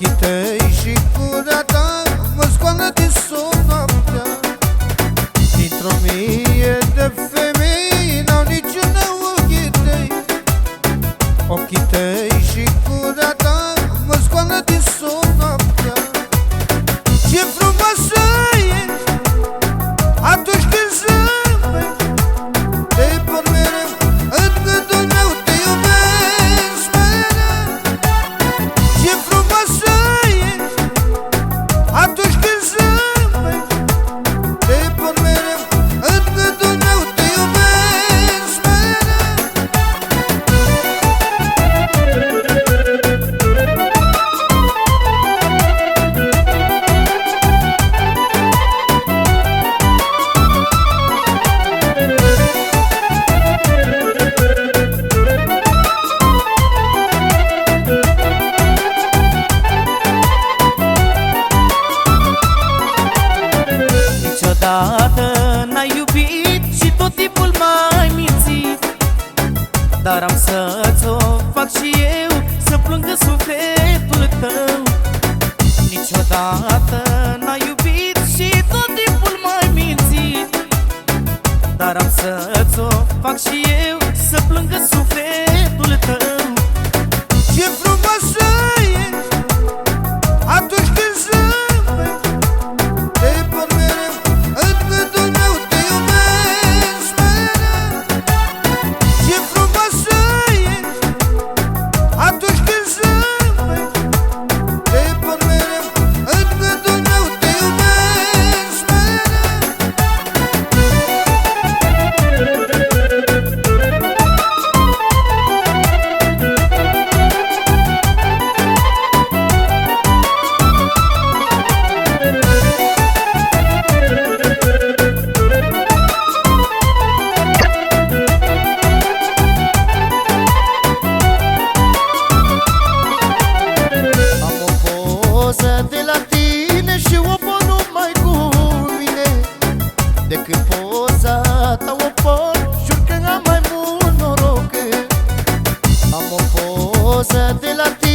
ochii tăi și gura ta Mă scoală din somn noaptea. Dintr-o mie de femei N-au niciuna ochii tăi. Ochii tăi Niciodată n-ai iubit și tot timpul m-ai mințit. Dar am să-ți o fac și eu Să plângă sufletul tău. Niciodată n-ai iubit și tot timpul m-ai mințit. Dar am să-ți o fac și eu Să plângă sufletul Decât poza ta o pot, jur că am mai mult noroc. Am o poză de la tine